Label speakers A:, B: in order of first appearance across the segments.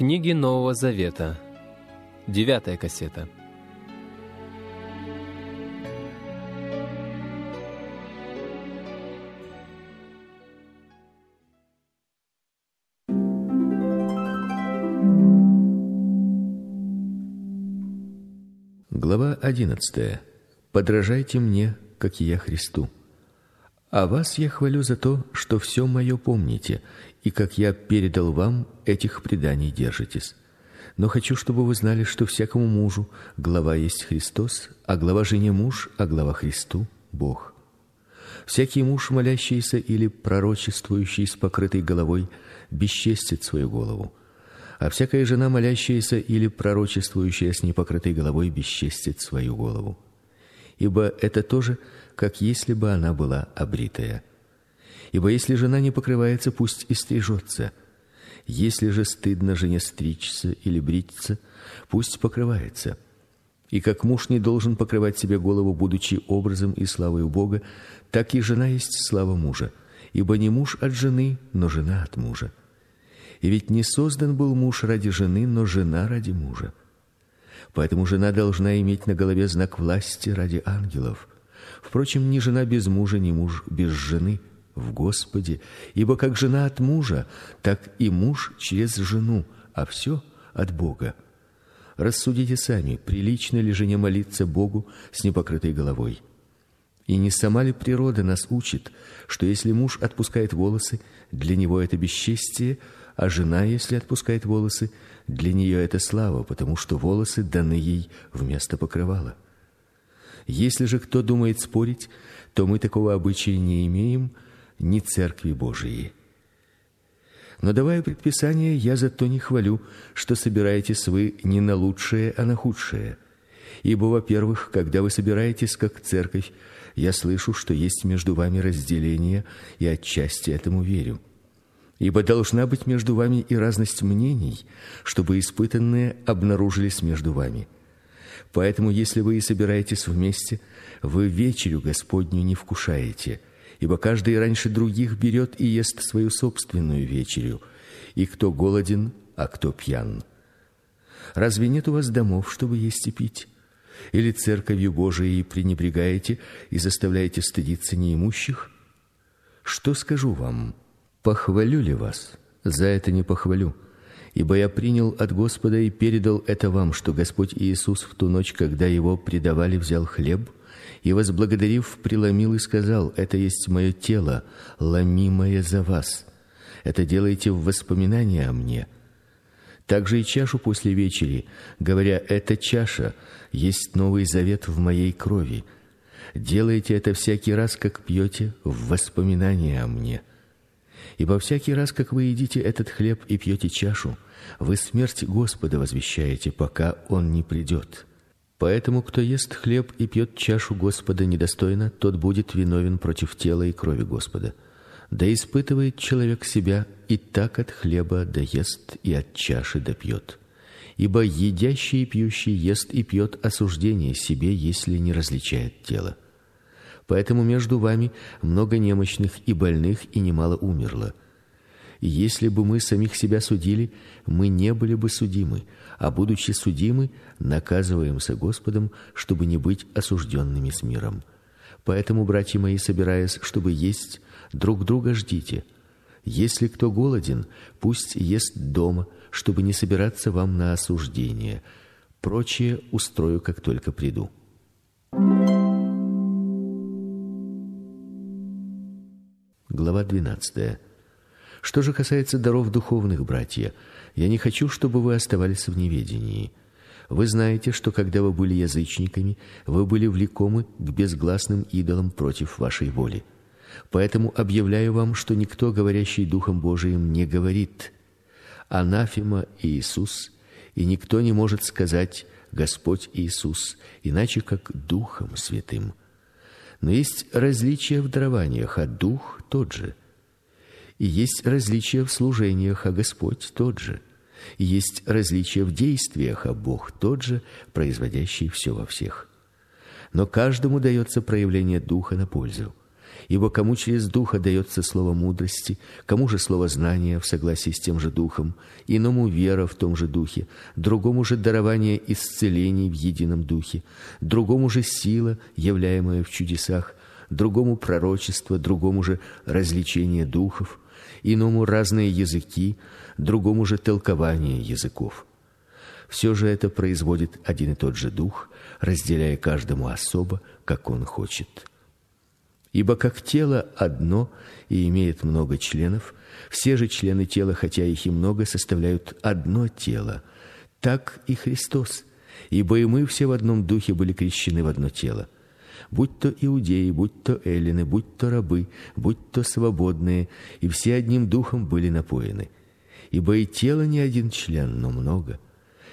A: Книги Нового Завета. Девятая кассета.
B: Глава одиннадцатая. Подражайте мне, как и я Христу. А вас я хвалю за то, что все мое помните, и как я передал вам, этих преданий держитесь. Но хочу, чтобы вы знали, что всякому мужу глава есть Христос, а глава жене муж, а глава Христу Бог. Всякий муж, молящийся или пророчествующий с покрытой головой, бесчестит свою голову. А всякая жена, молящаяся или пророчествующая с непокрытой головой, бесчестит свою голову. Ибо это тоже как если бы она была обритая. Ибо если жена не покрывается, пусть и стрижется. Если же стыдно жене стричься или бриться, пусть покрывается. И как муж не должен покрывать себе голову, будучи образом и славой Бога, так и жена есть слава мужа. Ибо не муж от жены, но жена от мужа. И ведь не создан был муж ради жены, но жена ради мужа. Поэтому жена должна иметь на голове знак власти ради ангелов. Впрочем, ни жена без мужа, ни муж без жены в Господе, ибо как жена от мужа, так и муж через жену, а все от Бога. Рассудите сами, прилично ли жене молиться Богу с непокрытой головой? И не сама ли природа нас учит, что если муж отпускает волосы, для него это бесчестие, а жена, если отпускает волосы, для нее это слава, потому что волосы даны ей вместо покрывала. Если же кто думает спорить, то мы такого обычая не имеем, ни церкви Божией. Но давая предписание, я зато не хвалю, что собираетесь вы не на лучшее, а на худшее. Ибо, во-первых, когда вы собираетесь как церковь, я слышу, что есть между вами разделение, и отчасти этому верю. Ибо должна быть между вами и разность мнений, чтобы испытанные обнаружились между вами. Поэтому, если вы и собираетесь вместе, вы вечерю Господню не вкушаете, ибо каждый раньше других берет и ест свою собственную вечерю, и кто голоден, а кто пьян. Разве нет у вас домов, чтобы есть и пить? Или церковью Божией пренебрегаете и заставляете стыдиться неимущих? Что скажу вам? Похвалю ли вас? За это не похвалю. Ибо я принял от Господа и передал это вам, что Господь Иисус в ту ночь, когда его предавали, взял хлеб и возблагодарив, преломил и сказал: "Это есть мое тело, ломимое за вас. Это делайте в воспоминание о мне". Также и чашу после вечери, говоря: "Эта чаша есть новый завет в моей крови. Делайте это всякий раз, как пьете, в воспоминание о мне". Ибо всякий раз, как вы едите этот хлеб и пьете чашу, вы смерть Господа возвещаете, пока он не придет. Поэтому кто ест хлеб и пьет чашу Господа недостойно, тот будет виновен против тела и крови Господа. Да испытывает человек себя и так от хлеба да ест и от чаши да пьет. Ибо едящий и пьющий ест и пьет осуждение себе, если не различает тело. Поэтому между вами много немощных и больных, и немало умерло. И если бы мы самих себя судили, мы не были бы судимы, а будучи судимы, наказываемся Господом, чтобы не быть осужденными с миром. Поэтому, братья мои, собираясь, чтобы есть, друг друга ждите. Если кто голоден, пусть ест дома, чтобы не собираться вам на осуждение. Прочее устрою, как только приду. Глава 12. Что же касается даров духовных, братья, я не хочу, чтобы вы оставались в неведении. Вы знаете, что когда вы были язычниками, вы были влекомы к безгласным идолам против вашей воли. Поэтому объявляю вам, что никто, говорящий духом Божиим, не говорит: анафема Иисус, и никто не может сказать Господь Иисус, иначе как духом святым. Но есть различия в дарованиях, а дух тот же. И есть различия в служениях, а Господь тот же. И есть различия в действиях, а Бог тот же, производящий все во всех. Но каждому дается проявление духа на пользу. Ибо кому через духа дается слово мудрости, кому же слово знания в согласии с тем же духом, иному вера в том же духе, другому же дарование исцелений в едином духе, другому же сила, являемая в чудесах, другому пророчество, другому же развлечение духов, иному разные языки, другому же толкование языков. Все же это производит один и тот же дух, разделяя каждому особо, как он хочет. Ибо как тело одно и имеет много членов, все же члены тела, хотя их и много, составляют одно тело. Так и Христос. Ибо и мы все в одном духе были крещены в одно тело. Будь то иудеи, будь то эллины, будь то рабы, будь то свободные, и все одним духом были напоены. Ибо и тело не один член, но много.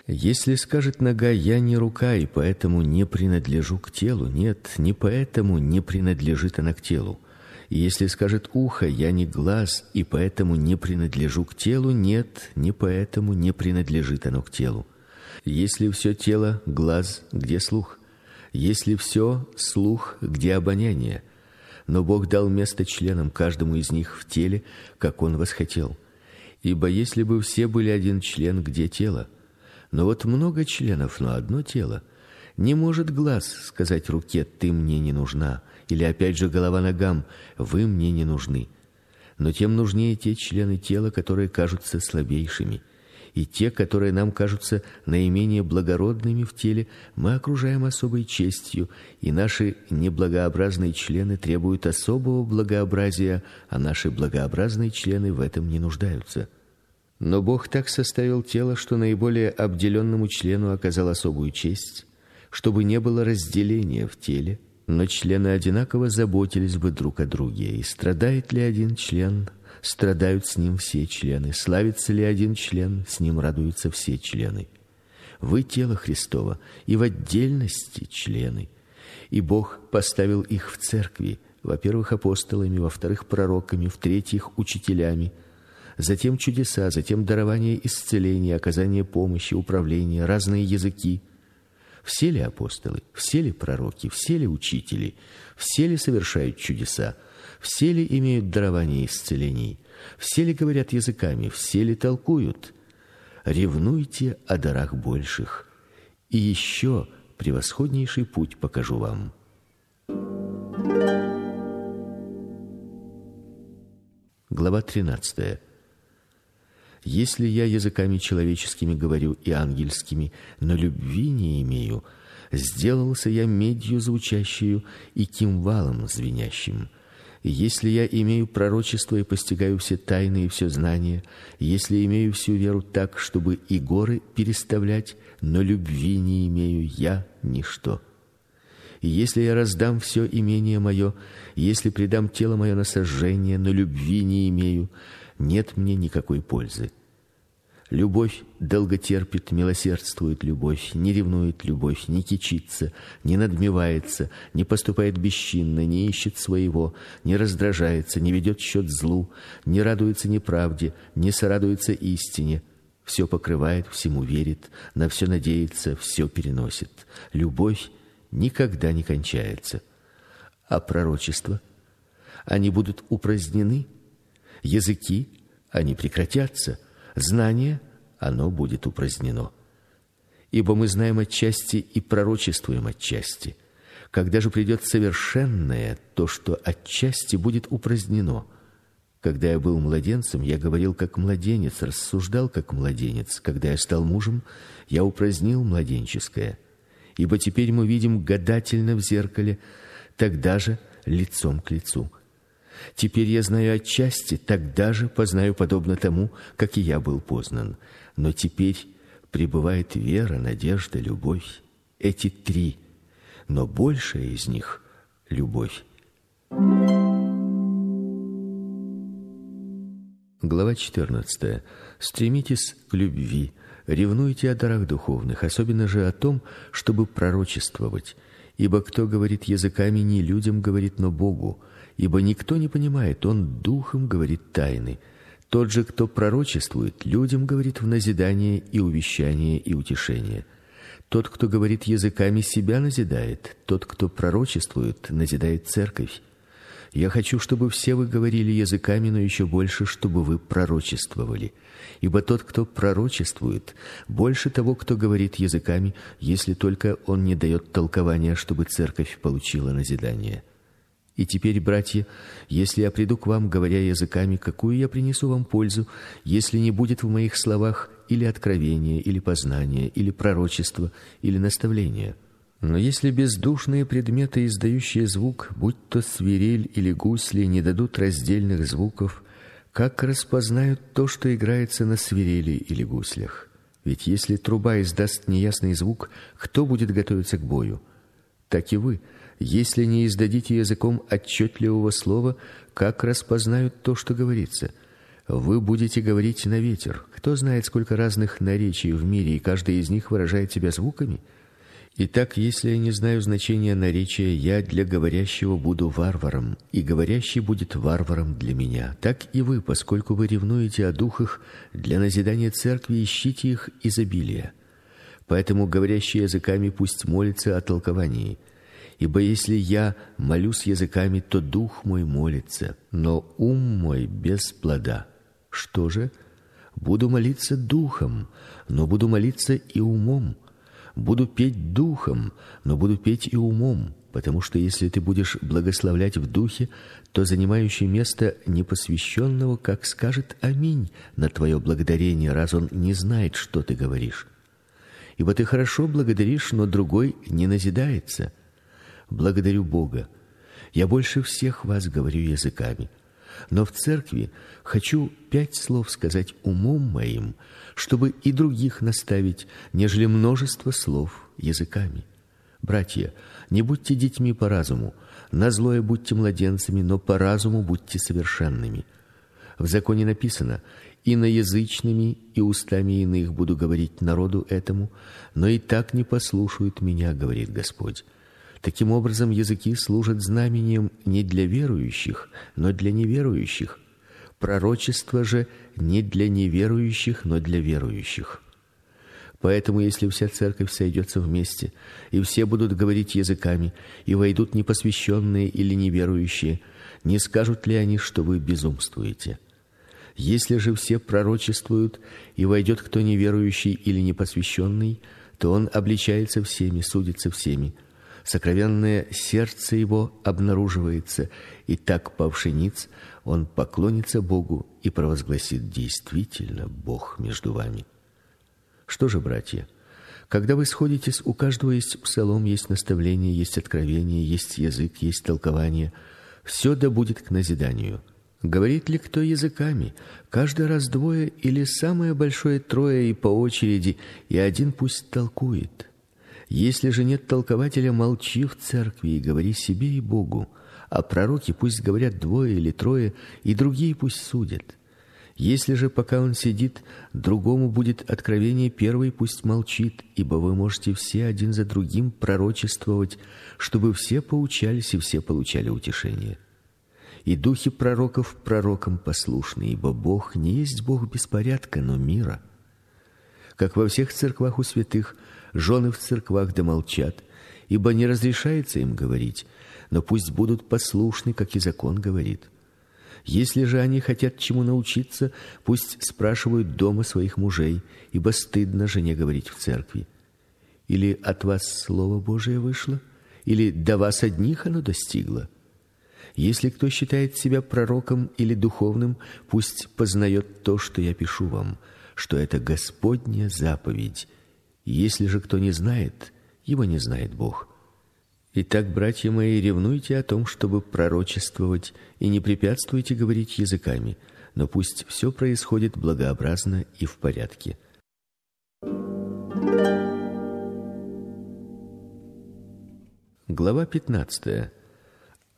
B: Если скажет нога: "Я не рука, и поэтому не принадлежу к телу", нет, не поэтому не принадлежит она к телу. Если скажет ухо: "Я не глаз, и поэтому не принадлежу к телу", нет, не поэтому не принадлежит оно к телу. Если все тело глаз, где слух? Если все слух, где обоняние? Но Бог дал место членам каждому из них в теле, как он восхотел. Ибо если бы все были один член, где тело? Но вот много членов, но одно тело. Не может глаз сказать руке: "Ты мне не нужна", или опять же голова ногам: "Вы мне не нужны". Но тем нужнее те члены тела, которые кажутся слабейшими. И те, которые нам кажутся наименее благородными в теле, мы окружаем особой честью, и наши неблагообразные члены требуют особого благообразия, а наши благообразные члены в этом не нуждаются. Но Бог так составил тело, что наиболее обделенному члену оказал особую честь, чтобы не было разделения в теле, но члены одинаково заботились бы друг о друге. И страдает ли один член, страдают с ним все члены. Славится ли один член, с ним радуются все члены. Вы тело Христово, и в отдельности члены. И Бог поставил их в церкви, во-первых, апостолами, во-вторых, пророками, в-третьих, учителями, затем чудеса, затем дарование исцеления, оказание помощи, управление, разные языки. Все ли апостолы, все ли пророки, все ли учители, все ли совершают чудеса, все ли имеют дарование исцелений, все ли говорят языками, все ли толкуют? Ревнуйте о дарах больших. И еще превосходнейший путь покажу вам. Глава 13. Если я языками человеческими говорю и ангельскими, но любви не имею, сделался я медью звучащую и кимвалом звенящим. Если я имею пророчество и постигаю все тайны и все знания, если имею всю веру так, чтобы и горы переставлять, но любви не имею я ничто. Если я раздам все имение мое, если предам тело мое на сожжение, но любви не имею, нет мне никакой пользы. Любовь долго терпит, милосердствует любовь, не ревнует любовь, не кичится, не надмевается, не поступает бесчинно, не ищет своего, не раздражается, не ведет счет злу, не радуется неправде, не сорадуется истине, все покрывает, всему верит, на все надеется, все переносит. Любовь никогда не кончается. А пророчества? Они будут упразднены, языки? Они прекратятся знание оно будет упразднено. Ибо мы знаем отчасти и пророчествуем отчасти. Когда же придет совершенное, то что отчасти будет упразднено. Когда я был младенцем, я говорил как младенец, рассуждал как младенец. Когда я стал мужем, я упразднил младенческое. Ибо теперь мы видим гадательно в зеркале, тогда же лицом к лицу. Теперь я знаю отчасти, тогда же познаю подобно тому, как и я был познан. Но теперь пребывает вера, надежда, любовь. Эти три, но большая из них любовь. Глава 14. Стремитесь к любви, ревнуйте о дарах духовных, особенно же о том, чтобы пророчествовать. Ибо кто говорит языками, не людям говорит, но Богу ибо никто не понимает, он духом говорит тайны. Тот же, кто пророчествует, людям говорит в назидание и увещание и утешение. Тот, кто говорит языками, себя назидает, тот, кто пророчествует, назидает церковь. Я хочу, чтобы все вы говорили языками, но еще больше, чтобы вы пророчествовали. Ибо тот, кто пророчествует, больше того, кто говорит языками, если только он не дает толкования, чтобы церковь получила назидание. И теперь, братья, если я приду к вам, говоря языками, какую я принесу вам пользу, если не будет в моих словах или откровения, или познания, или пророчества, или наставления? Но если бездушные предметы, издающие звук, будь то свирель или гусли, не дадут раздельных звуков, как распознают то, что играется на свирели или гуслях? Ведь если труба издаст неясный звук, кто будет готовиться к бою? Так и вы – если не издадите языком отчетливого слова, как распознают то, что говорится? Вы будете говорить на ветер. Кто знает, сколько разных наречий в мире, и каждый из них выражает себя звуками? Итак, если я не знаю значения наречия, я для говорящего буду варваром, и говорящий будет варваром для меня. Так и вы, поскольку вы ревнуете о духах, для назидания церкви ищите их изобилия. Поэтому говорящий языками пусть молится о толковании. Ибо если я молюсь языками, то дух мой молится, но ум мой без плода. Что же? Буду молиться духом, но буду молиться и умом. Буду петь духом, но буду петь и умом, потому что если ты будешь благословлять в духе, то занимающий место непосвященного как скажет аминь на твое благодарение, раз он не знает, что ты говоришь. Ибо ты хорошо благодаришь, но другой не назидается благодарю Бога. Я больше всех вас говорю языками, но в церкви хочу пять слов сказать умом моим, чтобы и других наставить, нежели множество слов языками. Братья, не будьте детьми по разуму, на злое будьте младенцами, но по разуму будьте совершенными. В законе написано: и на язычными и устами иных буду говорить народу этому, но и так не послушают меня, говорит Господь. Таким образом, языки служат знамением не для верующих, но для неверующих. Пророчество же не для неверующих, но для верующих. Поэтому, если вся церковь сойдется вместе, и все будут говорить языками, и войдут непосвященные или неверующие, не скажут ли они, что вы безумствуете? Если же все пророчествуют, и войдет кто неверующий или непосвященный, то он обличается всеми, судится всеми сокровенное сердце его обнаруживается, и так павший ниц он поклонится Богу и провозгласит: действительно Бог между вами. Что же, братья, когда вы сходитесь, у каждого есть псалом, есть наставление, есть откровение, есть язык, есть толкование. Все да будет к назиданию. Говорит ли кто языками? Каждый раз двое или самое большое трое и по очереди, и один пусть толкует. Если же нет толкователя, молчи в церкви и говори себе и Богу, а пророки пусть говорят двое или трое, и другие пусть судят. Если же пока он сидит, другому будет откровение, первый пусть молчит, ибо вы можете все один за другим пророчествовать, чтобы все поучались и все получали утешение. И духи пророков пророкам послушны, ибо Бог не есть Бог беспорядка, но мира. Как во всех церквах у святых жены в церквах да молчат, ибо не разрешается им говорить, но пусть будут послушны, как и закон говорит. Если же они хотят чему научиться, пусть спрашивают дома своих мужей, ибо стыдно жене говорить в церкви. Или от вас слово Божие вышло, или до вас одних оно достигло. Если кто считает себя пророком или духовным, пусть познает то, что я пишу вам, что это Господня заповедь если же кто не знает, его не знает Бог. Итак, братья мои, ревнуйте о том, чтобы пророчествовать, и не препятствуйте говорить языками, но пусть все происходит благообразно и в порядке. Глава 15.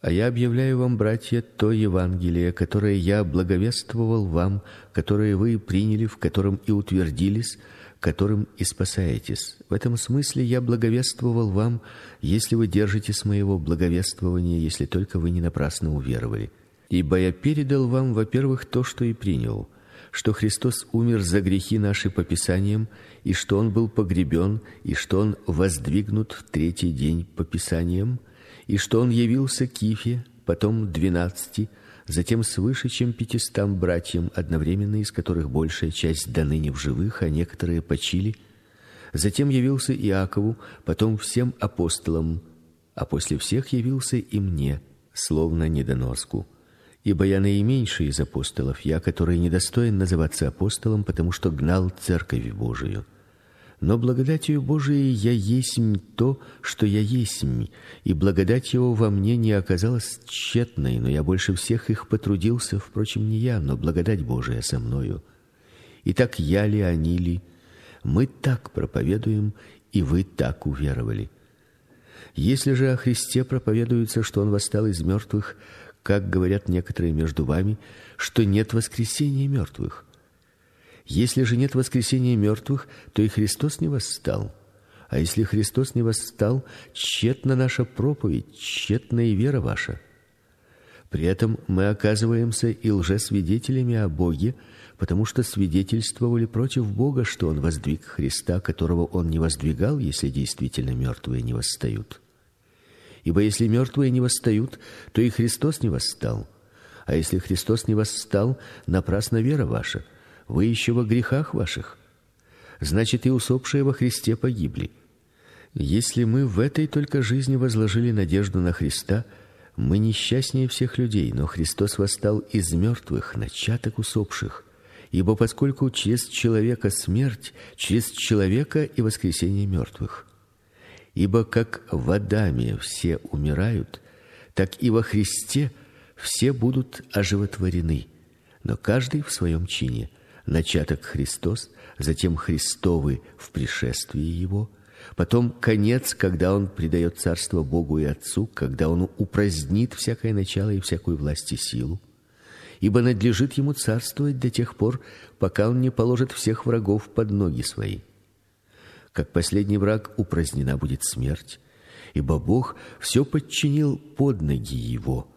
B: А я объявляю вам, братья, то Евангелие, которое я благовествовал вам, которое вы приняли, в котором и утвердились, которым и спасаетесь. В этом смысле я благовествовал вам, если вы держитесь моего благовествования, если только вы не напрасно уверовали. Ибо я передал вам, во-первых, то, что и принял, что Христос умер за грехи наши по писаниям, и что он был погребен, и что он воздвигнут в третий день по писаниям, и что он явился Кифе, потом двенадцати, затем свыше чем пятистам братьям, одновременно из которых большая часть до ныне в живых, а некоторые почили. Затем явился Иакову, потом всем апостолам, а после всех явился и мне, словно недоноску. Ибо я наименьший из апостолов, я, который недостоин называться апостолом, потому что гнал церковь Божию. Но благодатью Божией я есмь то, что я есмь, и благодать его во мне не оказалась тщетной, но я больше всех их потрудился, впрочем, не я, но благодать Божия со мною. И так я ли, они ли, мы так проповедуем, и вы так уверовали. Если же о Христе проповедуется, что он восстал из мертвых, как говорят некоторые между вами, что нет воскресения мертвых, если же нет воскресения мертвых, то и Христос не восстал. А если Христос не восстал, тщетна наша проповедь, тщетна и вера ваша. При этом мы оказываемся и лжесвидетелями о Боге, потому что свидетельствовали против Бога, что он воздвиг Христа, которого он не воздвигал, если действительно мертвые не восстают. Ибо если мертвые не восстают, то и Христос не восстал. А если Христос не восстал, напрасна вера ваша вы еще во грехах ваших. Значит, и усопшие во Христе погибли. Если мы в этой только жизни возложили надежду на Христа, мы несчастнее всех людей, но Христос восстал из мертвых, начаток усопших. Ибо поскольку через человека смерть, через человека и воскресение мертвых. Ибо как в Адаме все умирают, так и во Христе все будут оживотворены, но каждый в своем чине начаток Христос, затем Христовы в пришествии его, потом конец, когда он предает царство Богу и Отцу, когда он упразднит всякое начало и всякую власть и силу, ибо надлежит ему царствовать до тех пор, пока он не положит всех врагов под ноги свои. Как последний враг упразднена будет смерть, ибо Бог все подчинил под ноги его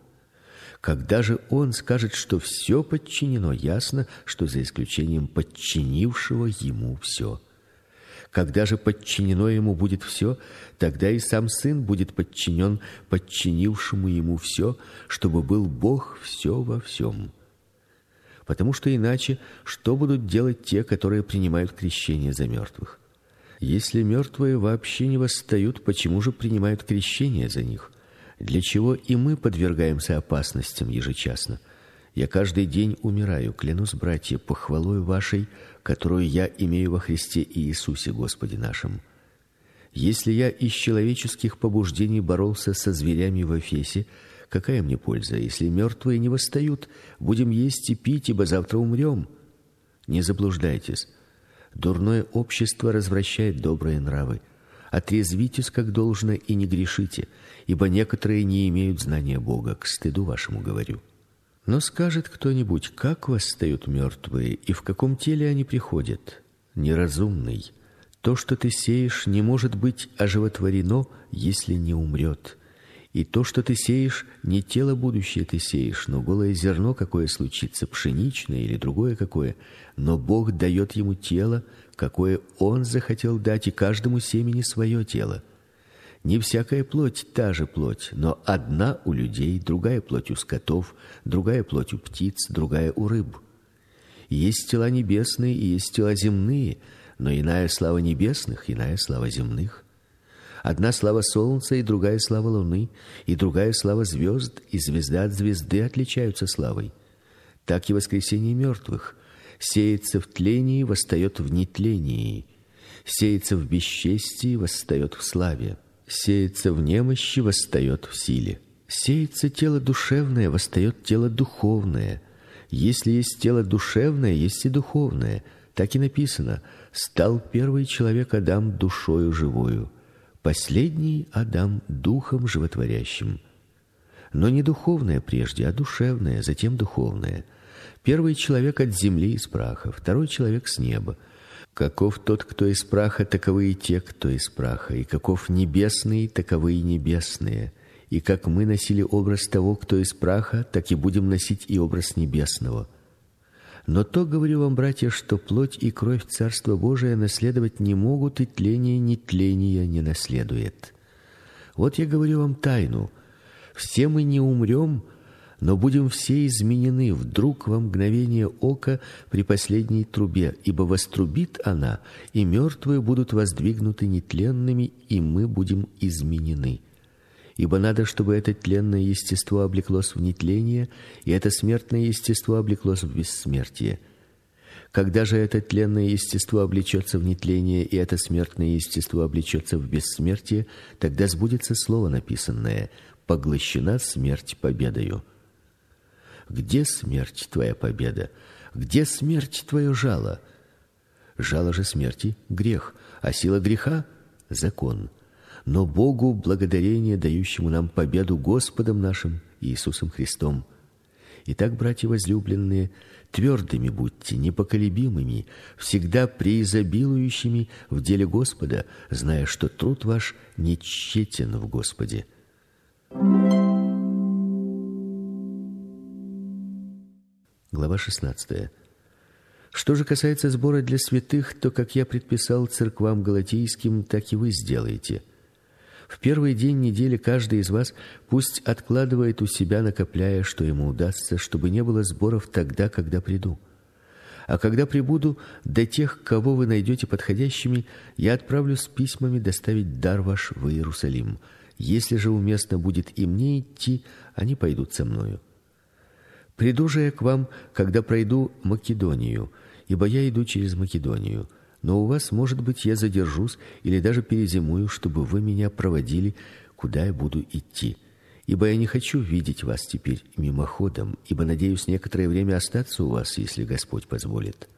B: когда же он скажет, что все подчинено, ясно, что за исключением подчинившего ему все. Когда же подчинено ему будет все, тогда и сам сын будет подчинен подчинившему ему все, чтобы был Бог все во всем. Потому что иначе что будут делать те, которые принимают крещение за мертвых? Если мертвые вообще не восстают, почему же принимают крещение за них? Для чего и мы подвергаемся опасностям ежечасно. Я каждый день умираю, клянусь, братья, похвалой вашей, которую я имею во Христе Иисусе Господе нашим. Если я из человеческих побуждений боролся со зверями в Эфесе, какая мне польза, если мертвые не восстают? Будем есть и пить, ибо завтра умрем. Не заблуждайтесь. Дурное общество развращает добрые нравы. Отрезвитесь как должно и не грешите ибо некоторые не имеют знания Бога, к стыду вашему говорю. Но скажет кто-нибудь: как восстают мертвые и в каком теле они приходят? Неразумный, то, что ты сеешь, не может быть оживотворено, если не умрет. И то, что ты сеешь, не тело будущее ты сеешь, но голое зерно, какое случится, пшеничное или другое какое, но Бог дает ему тело, какое он захотел дать, и каждому семени свое тело. Не всякая плоть та же плоть, но одна у людей, другая плоть у скотов, другая плоть у птиц, другая у рыб. Есть тела небесные и есть тела земные, но иная слава небесных, иная слава земных. Одна слава солнца и другая слава луны, и другая слава звезд, и звезда от звезды отличаются славой. Так и воскресение мертвых сеется в тлении, восстает в нетлении, сеется в бесчестии, восстает в славе сеется в немощи, восстает в силе. Сеется тело душевное, восстает тело духовное. Если есть тело душевное, есть и духовное. Так и написано: стал первый человек Адам душою живою, последний Адам духом животворящим. Но не духовное прежде, а душевное, затем духовное. Первый человек от земли из праха, второй человек с неба. Каков тот, кто из праха, таковы и те, кто из праха, и каков небесный, таковы и небесные. И как мы носили образ того, кто из праха, так и будем носить и образ небесного. Но то говорю вам, братья, что плоть и кровь Царства Божия наследовать не могут, и тление ни тления не наследует. Вот я говорю вам тайну: Все мы не умрем, но будем все изменены вдруг во мгновение ока при последней трубе, ибо вострубит она, и мертвые будут воздвигнуты нетленными, и мы будем изменены. Ибо надо, чтобы это тленное естество облеклось в нетление, и это смертное естество облеклось в бессмертие. Когда же это тленное естество облечется в нетление, и это смертное естество облечется в бессмертие, тогда сбудется слово написанное: поглощена смерть победою. Где смерть твоя победа? Где смерть твое жало? Жало же смерти грех, а сила греха закон. Но Богу благодарение дающему нам победу Господом нашим Иисусом Христом. Итак, братья возлюбленные, твердыми будьте, непоколебимыми, всегда преизобилующими в деле Господа, зная, что труд ваш не тщетен в Господе. Глава 16. Что же касается сбора для святых, то как я предписал церквам галатийским, так и вы сделаете. В первый день недели каждый из вас пусть откладывает у себя, накопляя, что ему удастся, чтобы не было сборов тогда, когда приду. А когда прибуду, до тех, кого вы найдете подходящими, я отправлю с письмами доставить дар ваш в Иерусалим. Если же уместно будет и мне идти, они пойдут со мною. Приду же я к вам, когда пройду Македонию, ибо я иду через Македонию. Но у вас, может быть, я задержусь или даже перезимую, чтобы вы меня проводили, куда я буду идти. Ибо я не хочу видеть вас теперь мимоходом, ибо надеюсь некоторое время остаться у вас, если Господь позволит.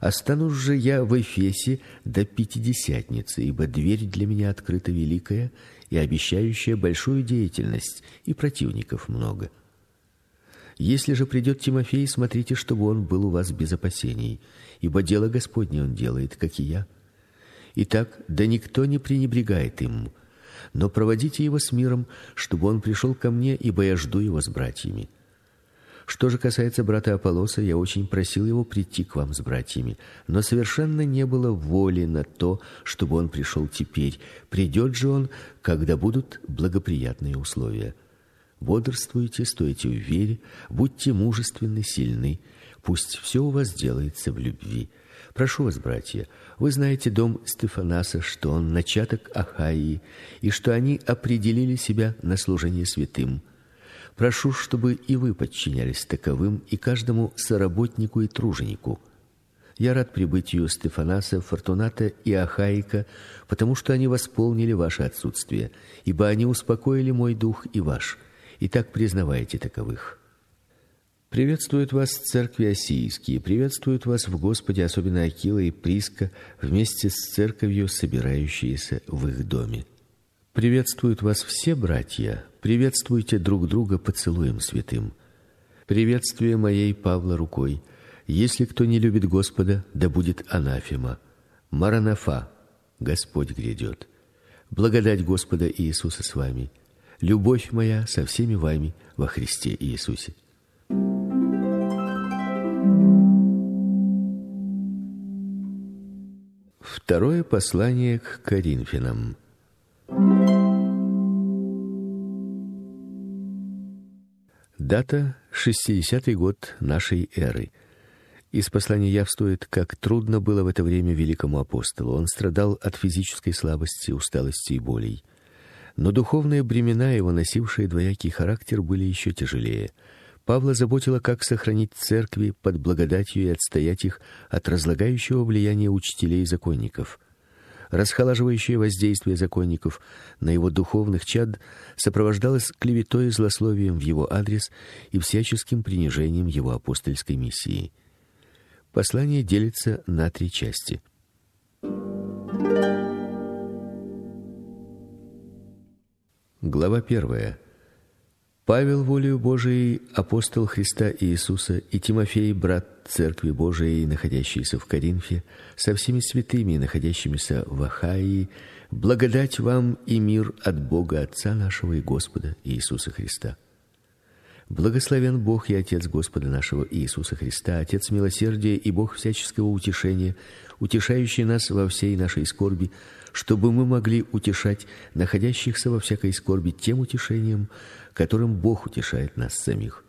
B: Останусь же я в Эфесе до Пятидесятницы, ибо дверь для меня открыта великая и обещающая большую деятельность, и противников много. Если же придет Тимофей, смотрите, чтобы он был у вас без опасений, ибо дело Господне он делает, как и я. Итак, да никто не пренебрегает им, но проводите его с миром, чтобы он пришел ко мне, ибо я жду его с братьями. Что же касается брата Аполлоса, я очень просил его прийти к вам с братьями, но совершенно не было воли на то, чтобы он пришел теперь. Придет же он, когда будут благоприятные условия. Бодрствуйте, стойте в вере, будьте мужественны, сильны. Пусть все у вас делается в любви. Прошу вас, братья, вы знаете дом Стефанаса, что он начаток Ахаии, и что они определили себя на служение святым. Прошу, чтобы и вы подчинялись таковым и каждому соработнику и труженику. Я рад прибытию Стефанаса, Фортуната и Ахаика, потому что они восполнили ваше отсутствие, ибо они успокоили мой дух и ваш. И так признавайте таковых. Приветствуют вас церкви осийские, приветствуют вас в Господе, особенно Акила и Приска, вместе с церковью, собирающиеся в их доме. Приветствуют вас все братья, приветствуйте друг друга поцелуем святым. Приветствие моей Павла рукой. Если кто не любит Господа, да будет анафема. Маранафа. Господь грядет. Благодать Господа Иисуса с вами. Любовь моя со всеми вами во Христе Иисусе. Второе послание к Коринфянам. Дата 60-й год нашей эры. Из послания явствует, как трудно было в это время великому апостолу. Он страдал от физической слабости, усталости и болей но духовные бремена его, носившие двоякий характер, были еще тяжелее. Павла заботило, как сохранить церкви под благодатью и отстоять их от разлагающего влияния учителей и законников. Расхолаживающее воздействие законников на его духовных чад сопровождалось клеветой и злословием в его адрес и всяческим принижением его апостольской миссии. Послание делится на три части. Глава первая. Павел волею Божией апостол Христа Иисуса и Тимофей брат церкви Божией, находящийся в Коринфе, со всеми святыми, находящимися в Ахаии, благодать вам и мир от Бога Отца нашего и Господа Иисуса Христа. Благословен Бог и Отец Господа нашего Иисуса Христа, Отец милосердия и Бог всяческого утешения, утешающий нас во всей нашей скорби, чтобы мы могли утешать находящихся во всякой скорби тем утешением, которым Бог утешает нас самих.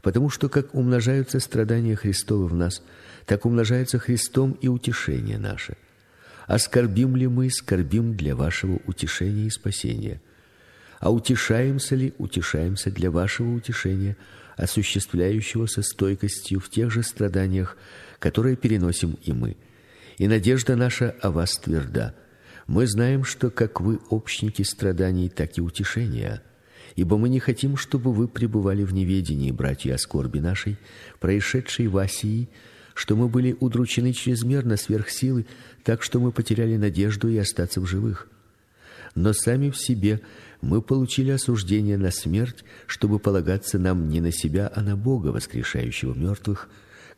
B: Потому что как умножаются страдания Христовы в нас, так умножается Христом и утешение наше. А скорбим ли мы, скорбим для вашего утешения и спасения. А утешаемся ли, утешаемся для вашего утешения, осуществляющегося стойкостью в тех же страданиях, которые переносим и мы. И надежда наша о вас тверда. Мы знаем, что как вы общники страданий, так и утешения. Ибо мы не хотим, чтобы вы пребывали в неведении, братья, о скорби нашей, происшедшей в Асии, что мы были удручены чрезмерно сверх силы, так что мы потеряли надежду и остаться в живых. Но сами в себе мы получили осуждение на смерть, чтобы полагаться нам не на себя, а на Бога, воскрешающего мертвых,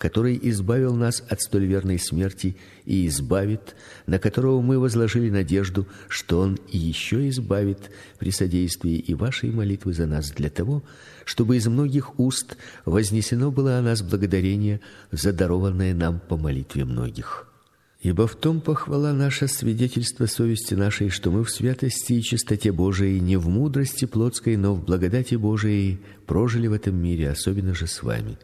B: который избавил нас от столь верной смерти и избавит, на которого мы возложили надежду, что он и еще избавит при содействии и вашей молитвы за нас для того, чтобы из многих уст вознесено было о нас благодарение за дарованное нам по молитве многих. Ибо в том похвала наша свидетельство совести нашей, что мы в святости и чистоте Божией, не в мудрости плотской, но в благодати Божией прожили в этом мире, особенно же с вами.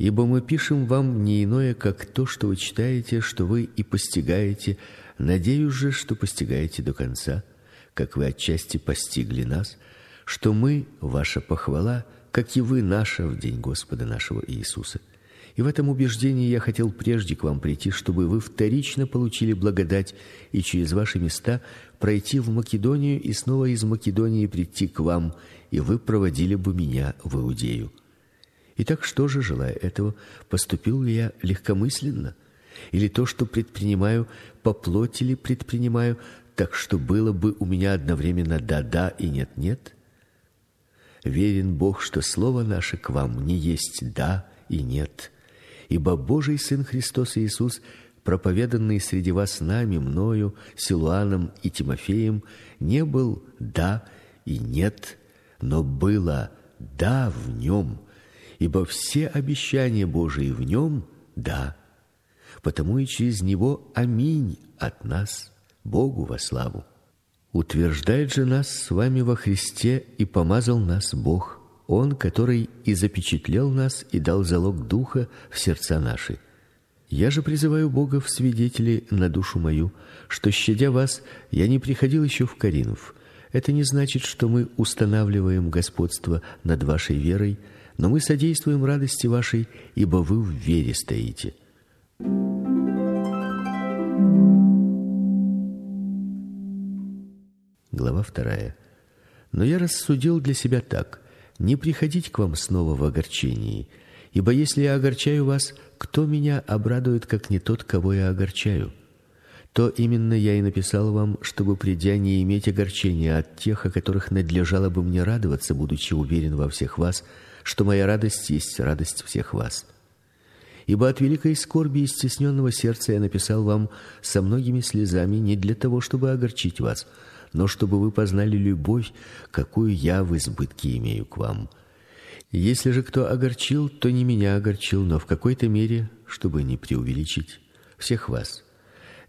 B: Ибо мы пишем вам не иное, как то, что вы читаете, что вы и постигаете, надеюсь же, что постигаете до конца, как вы отчасти постигли нас, что мы ваша похвала, как и вы наша в день Господа нашего Иисуса. И в этом убеждении я хотел прежде к вам прийти, чтобы вы вторично получили благодать и через ваши места пройти в Македонию и снова из Македонии прийти к вам, и вы проводили бы меня в Иудею. Итак, что же, желая этого, поступил ли я легкомысленно? Или то, что предпринимаю, по плоти ли предпринимаю, так что было бы у меня одновременно да-да и нет-нет? Верен Бог, что слово наше к вам не есть да и нет, ибо Божий сын Христос Иисус, проповеданный среди вас нами, мною, Силуаном и Тимофеем, не был да и нет, но было да в нем ибо все обещания Божии в нем да. Потому и через него аминь от нас Богу во славу. Утверждает же нас с вами во Христе и помазал нас Бог, он, который и запечатлел нас и дал залог духа в сердца наши. Я же призываю Бога в свидетели на душу мою, что щадя вас, я не приходил еще в Коринф. Это не значит, что мы устанавливаем господство над вашей верой, но мы содействуем радости вашей, ибо вы в вере стоите. Глава вторая. Но я рассудил для себя так: не приходить к вам снова в огорчении, ибо если я огорчаю вас, кто меня обрадует, как не тот, кого я огорчаю? То именно я и написал вам, чтобы придя не иметь огорчения от тех, о которых надлежало бы мне радоваться, будучи уверен во всех вас, что моя радость есть радость всех вас. Ибо от великой скорби и стесненного сердца я написал вам со многими слезами не для того, чтобы огорчить вас, но чтобы вы познали любовь, какую я в избытке имею к вам. Если же кто огорчил, то не меня огорчил, но в какой-то мере, чтобы не преувеличить, всех вас.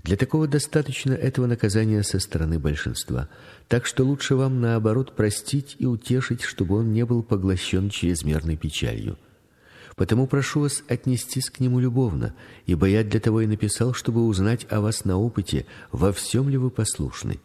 B: Для такого достаточно этого наказания со стороны большинства. Так что лучше вам наоборот простить и утешить, чтобы он не был поглощен чрезмерной печалью. Потому прошу вас отнестись к нему любовно, ибо я для того и написал, чтобы узнать о вас на опыте, во всем ли вы послушны.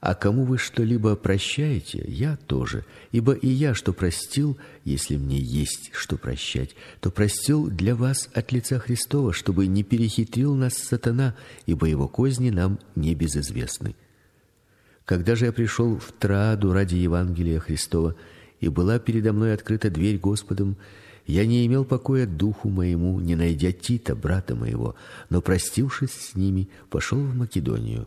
B: А кому вы что-либо прощаете, я тоже, ибо и я, что простил, если мне есть что прощать, то простил для вас от лица Христова, чтобы не перехитрил нас сатана, ибо его козни нам не безызвестны. Когда же я пришел в Троаду ради Евангелия Христова, и была передо мной открыта дверь Господом, я не имел покоя духу моему, не найдя Тита, брата моего, но простившись с ними, пошел в Македонию.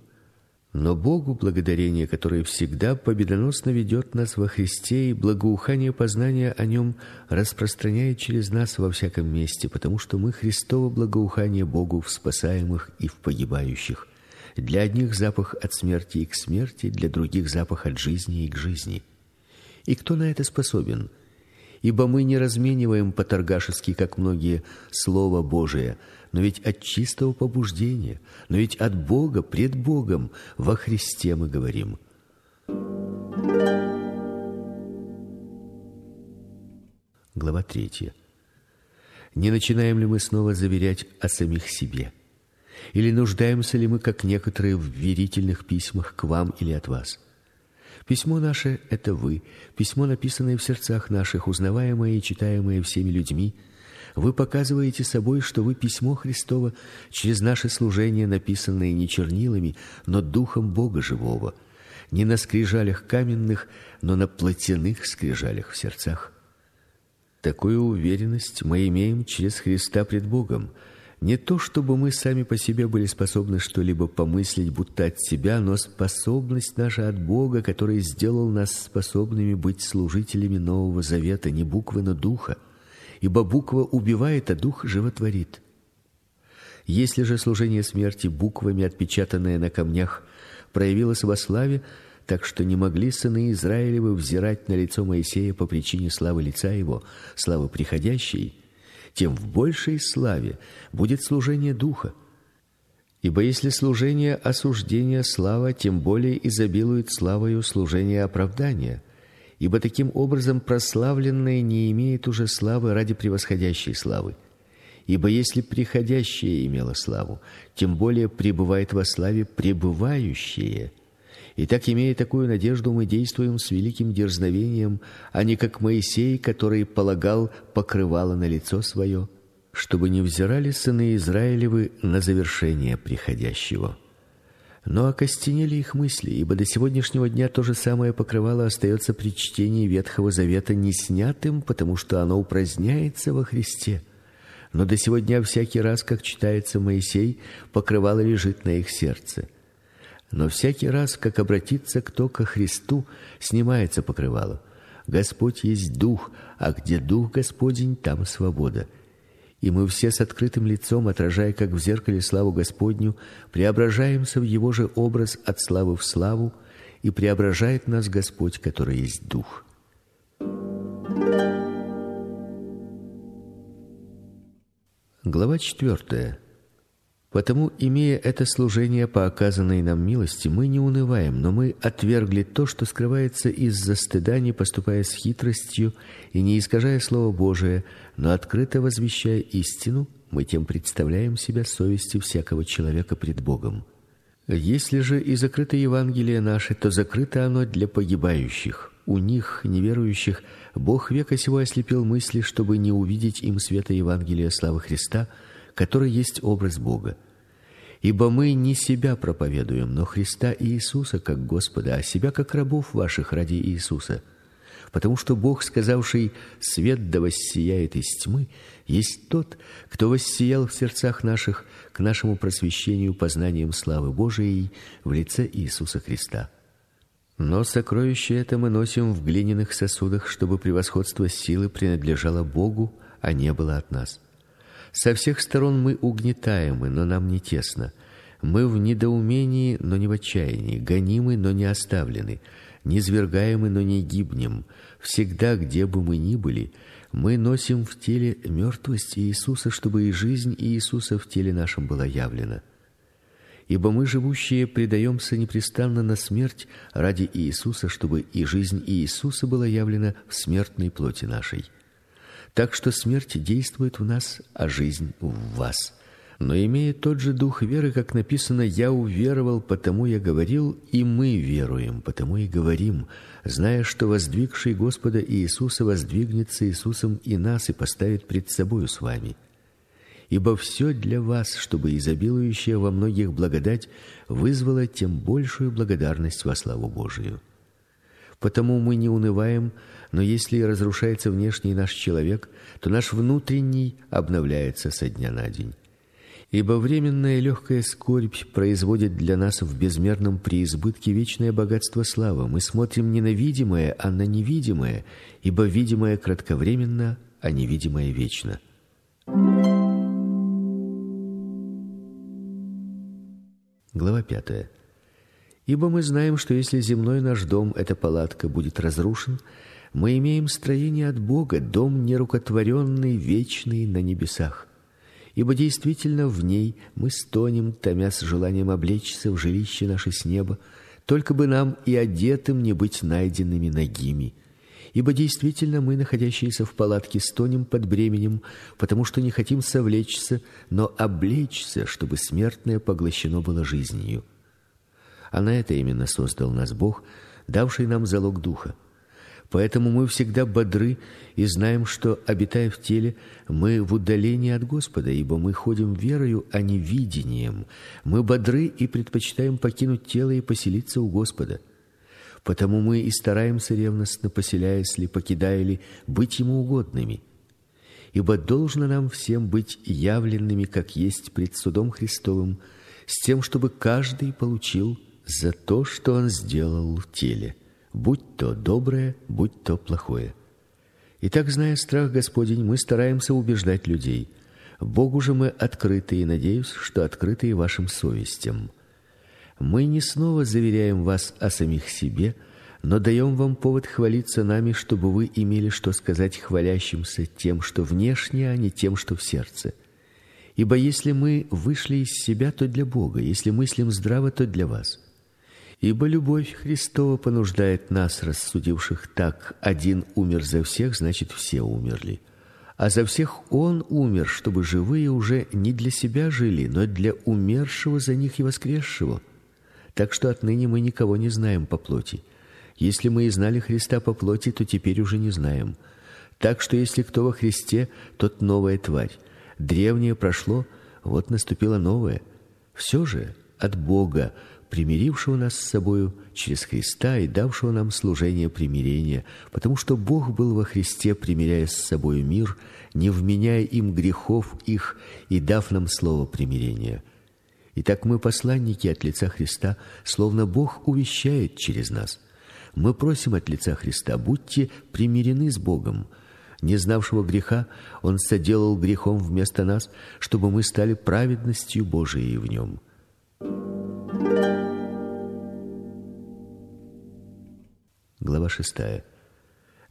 B: Но Богу благодарение, которое всегда победоносно ведет нас во Христе и благоухание познания о нем распространяет через нас во всяком месте, потому что мы Христово благоухание Богу в спасаемых и в погибающих. Для одних запах от смерти и к смерти, для других запах от жизни и к жизни. И кто на это способен? Ибо мы не размениваем по-торгашески, как многие, слово Божие, но ведь от чистого побуждения, но ведь от Бога пред Богом во Христе мы говорим. Глава 3. Не начинаем ли мы снова заверять о самих себе? Или нуждаемся ли мы, как некоторые, в верительных письмах к вам или от вас? Письмо наше это вы, письмо, написанное в сердцах наших, узнаваемое и читаемое всеми людьми. Вы показываете собой, что вы письмо Христово через наше служение, написанное не чернилами, но духом Бога живого, не на скрижалях каменных, но на плотяных скрижалях в сердцах. Такую уверенность мы имеем через Христа пред Богом. Не то, чтобы мы сами по себе были способны что-либо помыслить будто от себя, но способность наша от Бога, который сделал нас способными быть служителями Нового Завета, не буквы, но духа. Ибо буква убивает, а дух животворит. Если же служение смерти буквами, отпечатанное на камнях, проявилось во славе, так что не могли сыны Израилевы взирать на лицо Моисея по причине славы лица его, славы приходящей, тем в большей славе будет служение духа. Ибо если служение осуждения слава, тем более изобилует славою служение оправдания. Ибо таким образом прославленное не имеет уже славы ради превосходящей славы. Ибо если приходящее имело славу, тем более пребывает во славе пребывающее. И так имея такую надежду, мы действуем с великим дерзновением, а не как Моисей, который полагал покрывало на лицо свое, чтобы не взирали сыны Израилевы на завершение приходящего. Но окостенели их мысли, ибо до сегодняшнего дня то же самое покрывало остается при чтении Ветхого Завета не снятым, потому что оно упраздняется во Христе. Но до сегодня всякий раз, как читается Моисей, покрывало лежит на их сердце. Но всякий раз, как обратиться кто ко Христу, снимается покрывало. Господь есть дух, а где дух Господень, там свобода. И мы все с открытым лицом, отражая как в зеркале славу Господню, преображаемся в его же образ от славы в славу, и преображает нас Господь, который есть дух. Глава четвертая. Потому, имея это служение по оказанной нам милости, мы не унываем, но мы отвергли то, что скрывается из-за стыда, не поступая с хитростью и не искажая слово Божие, но открыто возвещая истину, мы тем представляем себя совестью всякого человека пред Богом. Если же и закрыто Евангелие наше, то закрыто оно для погибающих. У них, неверующих, Бог века сего ослепил мысли, чтобы не увидеть им света Евангелия славы Христа – который есть образ Бога. Ибо мы не себя проповедуем, но Христа и Иисуса как Господа, а себя как рабов ваших ради Иисуса. Потому что Бог, сказавший: "Свет да воссияет из тьмы", есть тот, кто воссиял в сердцах наших к нашему просвещению познанием славы Божией в лице Иисуса Христа. Но сокровище это мы носим в глиняных сосудах, чтобы превосходство силы принадлежало Богу, а не было от нас. Со всех сторон мы угнетаемы, но нам не тесно. Мы в недоумении, но не в отчаянии, гонимы, но не оставлены, низвергаемы, но не гибнем. Всегда, где бы мы ни были, мы носим в теле мертвость Иисуса, чтобы и жизнь Иисуса в теле нашем была явлена. Ибо мы живущие предаемся непрестанно на смерть ради Иисуса, чтобы и жизнь Иисуса была явлена в смертной плоти нашей. Так что смерть действует в нас, а жизнь в вас. Но имея тот же дух веры, как написано: "Я уверовал, потому я говорил", и мы веруем, потому и говорим, зная, что воздвигший Господа Иисуса воздвигнется Иисусом и нас и поставит пред собою с вами. Ибо все для вас, чтобы изобилующая во многих благодать вызвала тем большую благодарность во славу Божию. Потому мы не унываем, но если разрушается внешний наш человек, то наш внутренний обновляется со дня на день. Ибо временная легкая скорбь производит для нас в безмерном преизбытке вечное богатство славы. Мы смотрим не на видимое, а на невидимое, ибо видимое кратковременно, а невидимое вечно. Глава пятая. Ибо мы знаем, что если земной наш дом эта палатка будет разрушен, Мы имеем строение от Бога, дом нерукотворенный, вечный на небесах. Ибо действительно в ней мы стонем, томясь желанием облечься в жилище наше с неба, только бы нам и одетым не быть найденными нагими. Ибо действительно мы, находящиеся в палатке, стонем под бременем, потому что не хотим совлечься, но облечься, чтобы смертное поглощено было жизнью. А на это именно создал нас Бог, давший нам залог духа. Поэтому мы всегда бодры и знаем, что обитая в теле, мы в удалении от Господа, ибо мы ходим верою, а не видением. Мы бодры и предпочитаем покинуть тело и поселиться у Господа. Потому мы и стараемся ревностно, поселяясь ли, покидая ли, быть ему угодными. Ибо должно нам всем быть явленными, как есть пред судом Христовым, с тем, чтобы каждый получил за то, что он сделал в теле будь то доброе, будь то плохое. И так, зная страх Господень, мы стараемся убеждать людей. Богу же мы открыты и надеюсь, что открыты и вашим совестям. Мы не снова заверяем вас о самих себе, но даем вам повод хвалиться нами, чтобы вы имели что сказать хвалящимся тем, что внешне, а не тем, что в сердце. Ибо если мы вышли из себя, то для Бога, если мыслим здраво, то для вас. Ибо любовь Христова понуждает нас, рассудивших так: один умер за всех, значит, все умерли. А за всех он умер, чтобы живые уже не для себя жили, но для умершего за них и воскресшего. Так что отныне мы никого не знаем по плоти. Если мы и знали Христа по плоти, то теперь уже не знаем. Так что если кто во Христе, тот новая тварь. Древнее прошло, вот наступило новое. Все же от Бога, примирившего нас с собою через Христа и давшего нам служение примирения, потому что Бог был во Христе, примиряя с собою мир, не вменяя им грехов их и дав нам слово примирения. Итак, мы посланники от лица Христа, словно Бог увещает через нас. Мы просим от лица Христа: будьте примирены с Богом. Не знавшего греха он соделал грехом вместо нас, чтобы мы стали праведностью Божией в нем. Глава 6.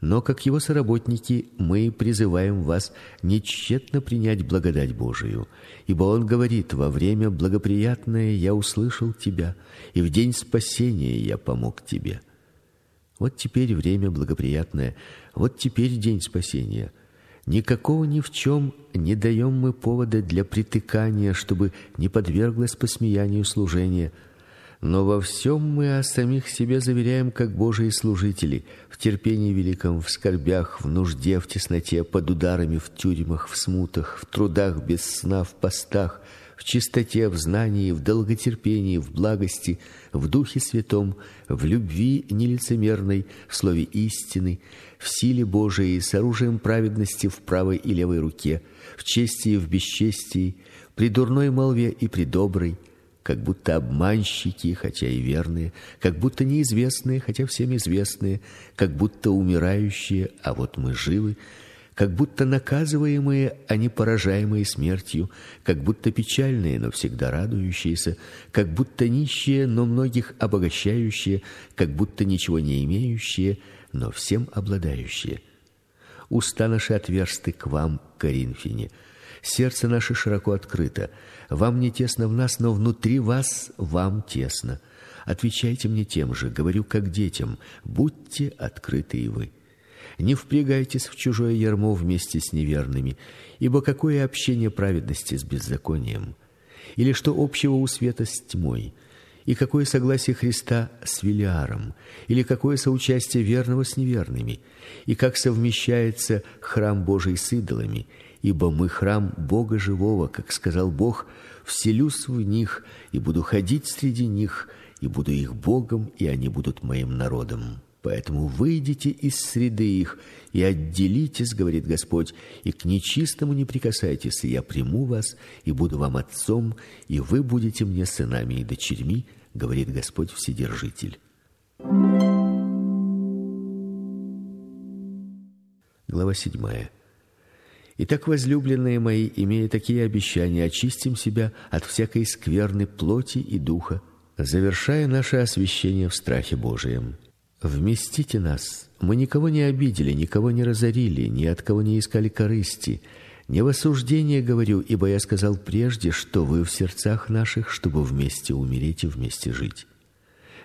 B: Но как его соработники мы призываем вас нечетно принять благодать Божию, ибо он говорит: во время благоприятное я услышал тебя, и в день спасения я помог тебе. Вот теперь время благоприятное, вот теперь день спасения. Никакого ни в чем не даем мы повода для притыкания, чтобы не подверглось посмеянию служение но во всем мы о самих себе заверяем как Божьи служители, в терпении великом, в скорбях, в нужде, в тесноте, под ударами, в тюрьмах, в смутах, в трудах без сна, в постах, в чистоте, в знании, в долготерпении, в благости, в духе святом, в любви нелицемерной, в слове истины, в силе Божией, с оружием праведности в правой и левой руке, в чести и в бесчестии, при дурной молве и при доброй, как будто обманщики, хотя и верные, как будто неизвестные, хотя всем известные, как будто умирающие, а вот мы живы, как будто наказываемые, а не поражаемые смертью, как будто печальные, но всегда радующиеся, как будто нищие, но многих обогащающие, как будто ничего не имеющие, но всем обладающие. Уста наши отверсты к вам, Коринфяне, сердце наше широко открыто. Вам не тесно в нас, но внутри вас вам тесно. Отвечайте мне тем же, говорю как детям: будьте открыты и вы. Не впрягайтесь в чужое ярмо вместе с неверными, ибо какое общение праведности с беззаконием? Или что общего у света с тьмой? И какое согласие Христа с Велиаром? Или какое соучастие верного с неверными? И как совмещается храм Божий с идолами? Ибо мы храм Бога живого, как сказал Бог, вселюсь в них и буду ходить среди них, и буду их Богом, и они будут моим народом. Поэтому выйдите из среды их и отделитесь, говорит Господь, и к нечистому не прикасайтесь, и я приму вас и буду вам отцом, и вы будете мне сынами и дочерьми, говорит Господь Вседержитель. Глава седьмая. Итак, возлюбленные мои, имея такие обещания, очистим себя от всякой скверны плоти и духа, завершая наше освящение в страхе Божием. Вместите нас Мы никого не обидели, никого не разорили, ни от кого не искали корысти. Не в осуждение говорю, ибо я сказал прежде, что вы в сердцах наших, чтобы вместе умереть и вместе жить.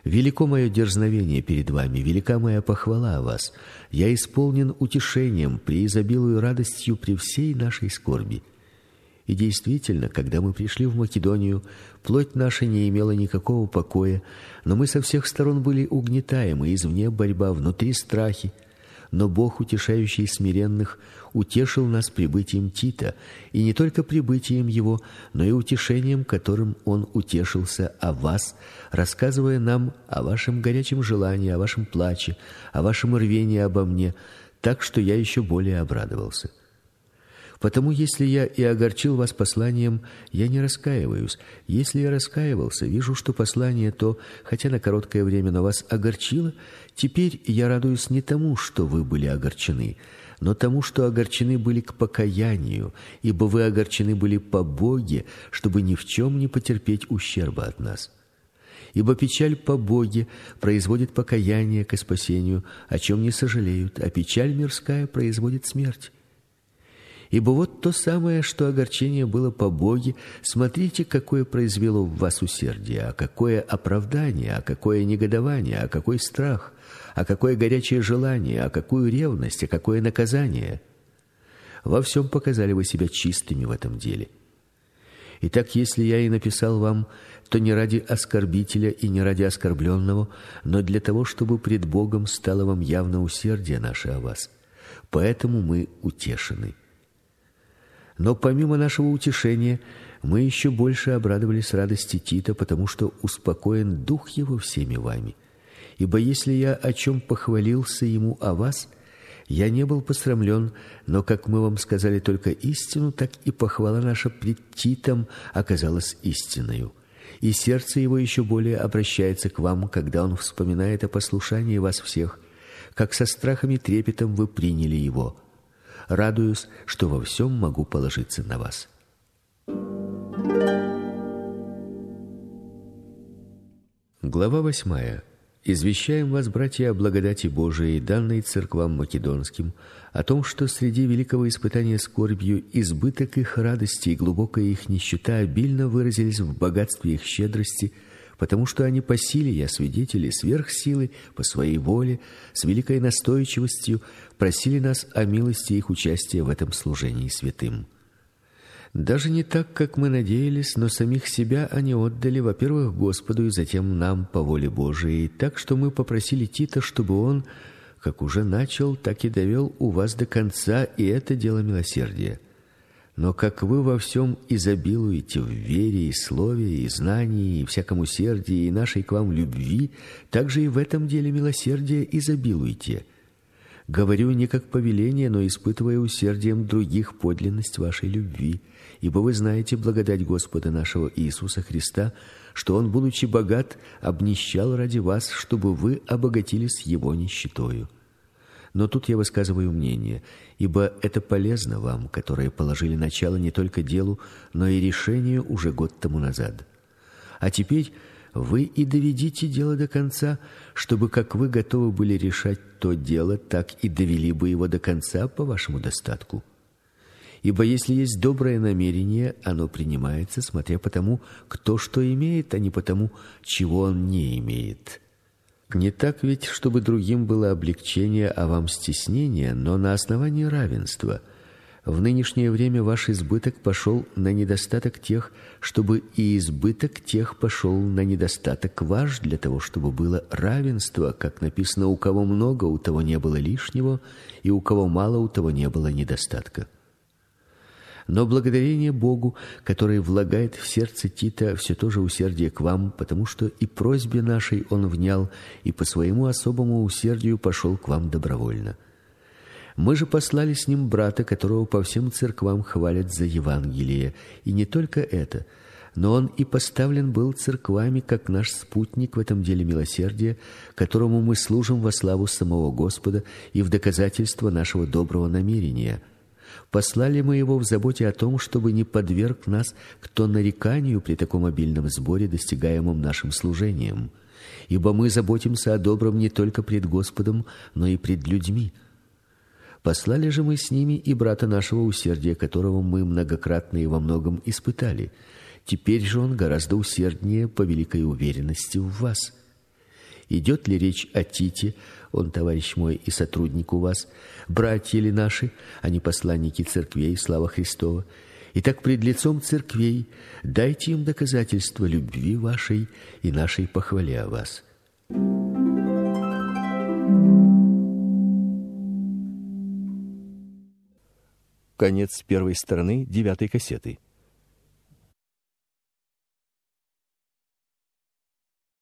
B: Велико мое дерзновение перед вами, велика моя похвала о вас. Я исполнен утешением, преизобилую радостью при всей нашей скорби. И действительно, когда мы пришли в Македонию, плоть наша не имела никакого покоя, но мы со всех сторон были угнетаемы, извне борьба, внутри страхи. Но Бог, утешающий смиренных, утешил нас прибытием Тита, и не только прибытием его, но и утешением, которым он утешился о вас, рассказывая нам о вашем горячем желании, о вашем плаче, о вашем рвении обо мне, так что я еще более обрадовался. Потому если я и огорчил вас посланием, я не раскаиваюсь. Если я раскаивался, вижу, что послание то, хотя на короткое время, но вас огорчило, теперь я радуюсь не тому, что вы были огорчены, но тому, что огорчены были к покаянию, ибо вы огорчены были по Боге, чтобы ни в чем не потерпеть ущерба от нас. Ибо печаль по Боге производит покаяние к спасению, о чем не сожалеют, а печаль мирская производит смерть. Ибо вот то самое, что огорчение было по Боге, смотрите, какое произвело в вас усердие, а какое оправдание, а какое негодование, а какой страх, а какое горячее желание, а какую ревность, а какое наказание. Во всем показали вы себя чистыми в этом деле. Итак, если я и написал вам, то не ради оскорбителя и не ради оскорбленного, но для того, чтобы пред Богом стало вам явно усердие наше о вас. Поэтому мы утешены. Но помимо нашего утешения, мы еще больше обрадовались радости Тита, потому что успокоен дух его всеми вами. Ибо если я о чем похвалился ему о вас, я не был посрамлен, но как мы вам сказали только истину, так и похвала наша пред Титом оказалась истиною. И сердце его еще более обращается к вам, когда он вспоминает о послушании вас всех, как со страхом и трепетом вы приняли его радуюсь, что во всем могу положиться на вас. Глава восьмая. Извещаем вас, братья, о благодати Божией, данной церквам македонским, о том, что среди великого испытания скорбью избыток их радости и глубокая их нищета обильно выразились в богатстве их щедрости, потому что они по силе, я свидетели, сверх силы, по своей воле, с великой настойчивостью просили нас о милости их участия в этом служении святым. Даже не так, как мы надеялись, но самих себя они отдали, во-первых, Господу и затем нам по воле Божией, так что мы попросили Тита, чтобы он, как уже начал, так и довел у вас до конца, и это дело милосердия. Но как вы во всем изобилуете в вере и слове и знании и всяком усердии и нашей к вам любви, так же и в этом деле милосердия изобилуйте. Говорю не как повеление, но испытывая усердием других подлинность вашей любви, ибо вы знаете благодать Господа нашего Иисуса Христа, что он, будучи богат, обнищал ради вас, чтобы вы обогатились его нищетою. Но тут я высказываю мнение, ибо это полезно вам, которые положили начало не только делу, но и решению уже год тому назад. А теперь вы и доведите дело до конца, чтобы как вы готовы были решать то дело, так и довели бы его до конца по вашему достатку. Ибо если есть доброе намерение, оно принимается, смотря по тому, кто что имеет, а не по тому, чего он не имеет. Не так ведь, чтобы другим было облегчение, а вам стеснение, но на основании равенства. В нынешнее время ваш избыток пошел на недостаток тех, чтобы и избыток тех пошел на недостаток ваш, для того, чтобы было равенство, как написано: у кого много, у того не было лишнего, и у кого мало, у того не было недостатка но благодарение Богу, который влагает в сердце Тита все то же усердие к вам, потому что и просьбе нашей он внял и по своему особому усердию пошел к вам добровольно. Мы же послали с ним брата, которого по всем церквам хвалят за Евангелие, и не только это, но он и поставлен был церквами как наш спутник в этом деле милосердия, которому мы служим во славу самого Господа и в доказательство нашего доброго намерения Послали мы его в заботе о том, чтобы не подверг нас кто нареканию при таком обильном сборе, достигаемом нашим служением. ибо мы заботимся о добром не только пред Господом, но и пред людьми. Послали же мы с ними и брата нашего усердия, которого мы многократно и во многом испытали. Теперь же он гораздо усерднее по великой уверенности в вас. Идет ли речь о Тите, он товарищ мой и сотрудник у вас, братья ли наши, они посланники церквей, слава Христова. Итак, пред лицом церквей дайте им доказательство любви вашей и нашей похвале о вас.
C: Конец первой стороны девятой кассеты.